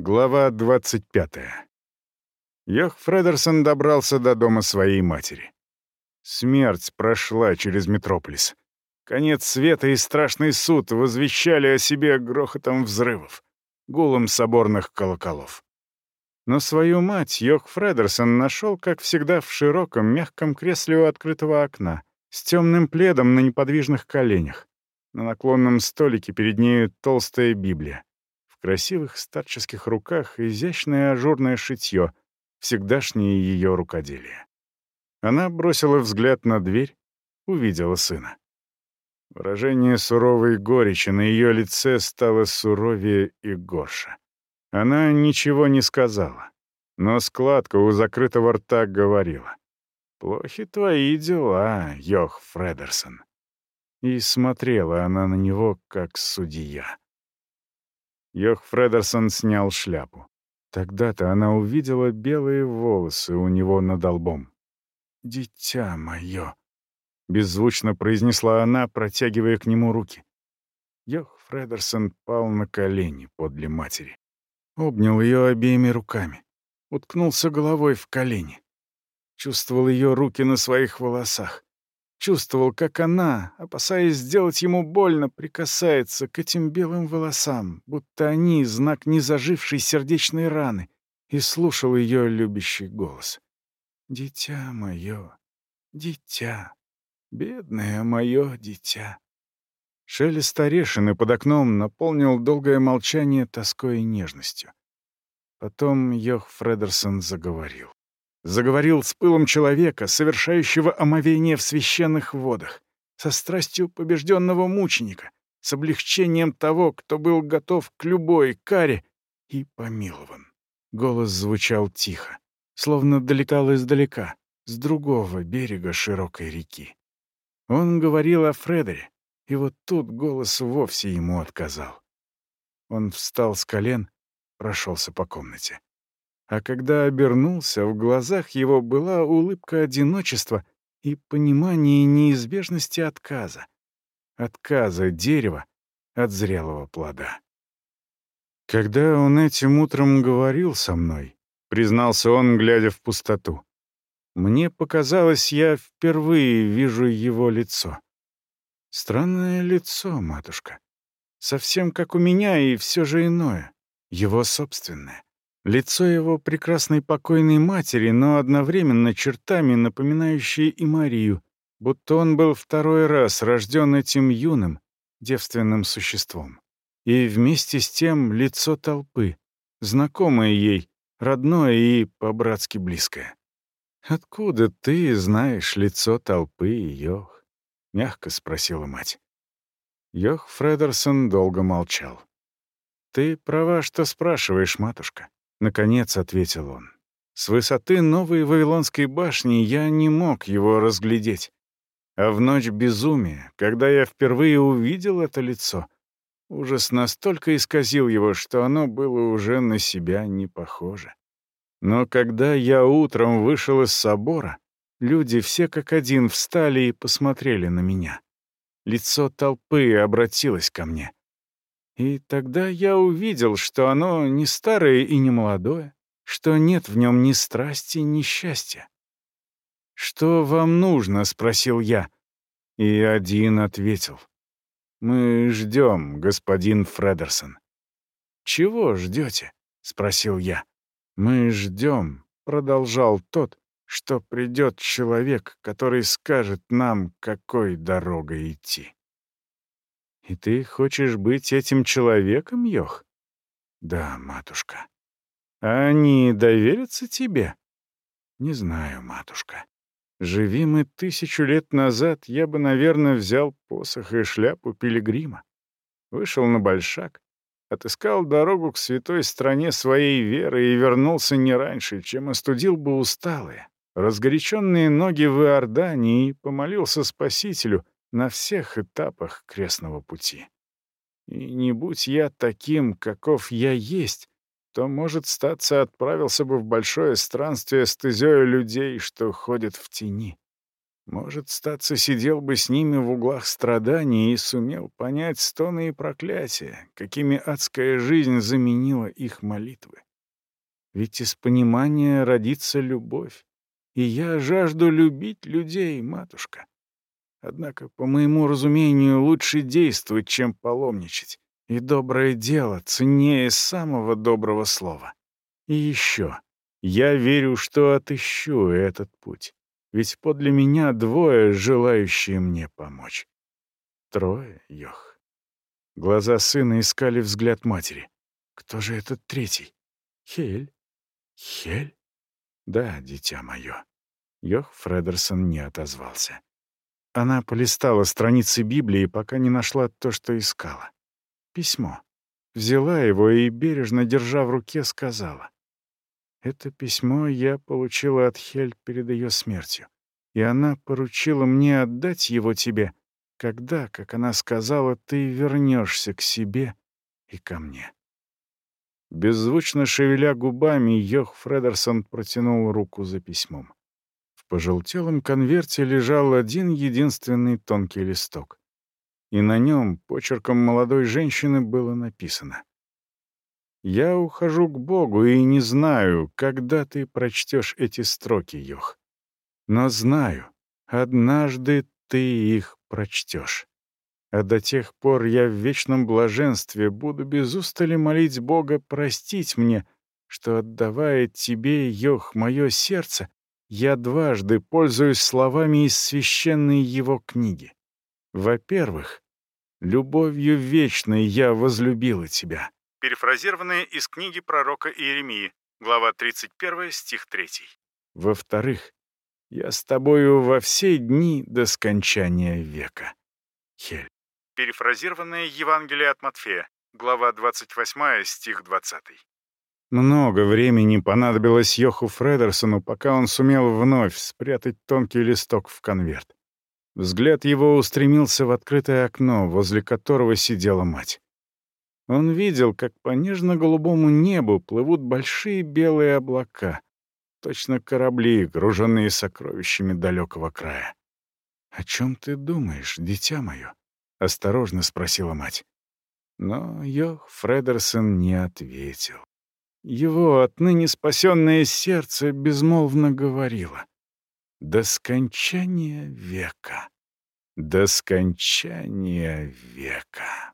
Глава 25. Йох Фредерсон добрался до дома своей матери. Смерть прошла через Метрополис. Конец света и страшный суд возвещали о себе грохотом взрывов, гулом соборных колоколов. Но свою мать Йох Фредерсон нашел, как всегда, в широком, мягком кресле у открытого окна, с темным пледом на неподвижных коленях. На наклонном столике перед нею толстая Библия. В красивых старческих руках изящное ажурное шитье, всегдашнее ее рукоделие. Она бросила взгляд на дверь, увидела сына. Выражение суровой горечи на ее лице стало суровее и горше. Она ничего не сказала, но складка у закрытого рта говорила. «Плохи твои дела, Йох Фредерсон». И смотрела она на него, как судья. Йох Фредерсон снял шляпу. Тогда-то она увидела белые волосы у него над лбом. «Дитя мое!» — беззвучно произнесла она, протягивая к нему руки. Йох Фредерсон пал на колени подле матери. Обнял ее обеими руками. Уткнулся головой в колени. Чувствовал ее руки на своих волосах. Чувствовал, как она, опасаясь сделать ему больно, прикасается к этим белым волосам, будто они — знак незажившей сердечной раны, и слушал ее любящий голос. «Дитя мое, дитя, бедное мое дитя». Шелест орешины под окном наполнил долгое молчание тоской и нежностью. Потом Йох Фредерсон заговорил заговорил с пылом человека, совершающего омовение в священных водах, со страстью побежденного мученика, с облегчением того, кто был готов к любой каре и помилован. Голос звучал тихо, словно долетал издалека, с другого берега широкой реки. Он говорил о Фредере, и вот тут голос вовсе ему отказал. Он встал с колен, прошелся по комнате. А когда обернулся, в глазах его была улыбка одиночества и понимание неизбежности отказа. Отказа дерева от зрелого плода. Когда он этим утром говорил со мной, признался он, глядя в пустоту, мне показалось, я впервые вижу его лицо. Странное лицо, матушка. Совсем как у меня и все же иное, его собственное. Лицо его прекрасной покойной матери, но одновременно чертами, напоминающие и Марию, будто он был второй раз рожден этим юным, девственным существом. И вместе с тем лицо толпы, знакомое ей, родное и по-братски близкое. «Откуда ты знаешь лицо толпы, Йох?» — мягко спросила мать. Йох Фредерсон долго молчал. «Ты права, что спрашиваешь, матушка. Наконец ответил он. С высоты новой Вавилонской башни я не мог его разглядеть. А в ночь безумия, когда я впервые увидел это лицо, ужас настолько исказил его, что оно было уже на себя не похоже. Но когда я утром вышел из собора, люди все как один встали и посмотрели на меня. Лицо толпы обратилось ко мне. И тогда я увидел, что оно не старое и не молодое, что нет в нем ни страсти, ни счастья. «Что вам нужно?» — спросил я. И один ответил. «Мы ждем, господин Фредерсон». «Чего ждете?» — спросил я. «Мы ждем», — продолжал тот, «что придет человек, который скажет нам, какой дорогой идти». «И ты хочешь быть этим человеком, Йох?» «Да, матушка». «А они доверятся тебе?» «Не знаю, матушка. Живи мы тысячу лет назад, я бы, наверное, взял посох и шляпу пилигрима. Вышел на большак, отыскал дорогу к святой стране своей веры и вернулся не раньше, чем остудил бы усталые, разгоряченные ноги в Иордании и помолился Спасителю — на всех этапах крестного пути. И не будь я таким, каков я есть, то, может, статься, отправился бы в большое странствие с тызёю людей, что ходят в тени. Может, статься сидел бы с ними в углах страданий и сумел понять стоны и проклятия, какими адская жизнь заменила их молитвы. Ведь из понимания родится любовь, и я жажду любить людей, матушка. Однако, по моему разумению, лучше действовать, чем паломничать, и доброе дело ценнее самого доброго слова. И еще, я верю, что отыщу этот путь ведь подле меня двое, желающие мне помочь. Трое, Йох. Глаза сына искали взгляд матери. Кто же этот третий? Хель? Хель? Да, дитя мое. Йох Фредерсон не отозвался. Она полистала страницы Библии, пока не нашла то, что искала. Письмо. Взяла его и, бережно держа в руке, сказала. Это письмо я получила от Хель перед ее смертью, и она поручила мне отдать его тебе, когда, как она сказала, ты вернешься к себе и ко мне. Беззвучно шевеля губами, Йох Фредерсон протянул руку за письмом. Пожелтелом конверте лежал один единственный тонкий листок. И на нем почерком молодой женщины было написано я ухожу к Богу и не знаю, когда ты прочтешь эти строки, Йох. Но знаю, однажды ты их прочтешь. А до тех пор я в вечном блаженстве буду без устали молить Бога простить мне, что, отдавая тебе, Йох, мое сердце, я дважды пользуюсь словами из священной его книги. Во-первых, любовью вечной я возлюбила тебя перефразированные из книги пророка Иеремии, глава 31, стих 3. Во-вторых, я с тобою во все дни до скончания века. Хель. Перефразированное Евангелие от Матфея, глава 28, стих 20. Много времени понадобилось Йоху Фредерсону, пока он сумел вновь спрятать тонкий листок в конверт. Взгляд его устремился в открытое окно, возле которого сидела мать. Он видел, как по нежно-голубому небу плывут большие белые облака, точно корабли, груженные сокровищами далекого края. «О чем ты думаешь, дитя мое?» — осторожно спросила мать. Но Йох Фредерсон не ответил. Его отныне спасенное сердце безмолвно говорило. «До скончания века! До скончания века!»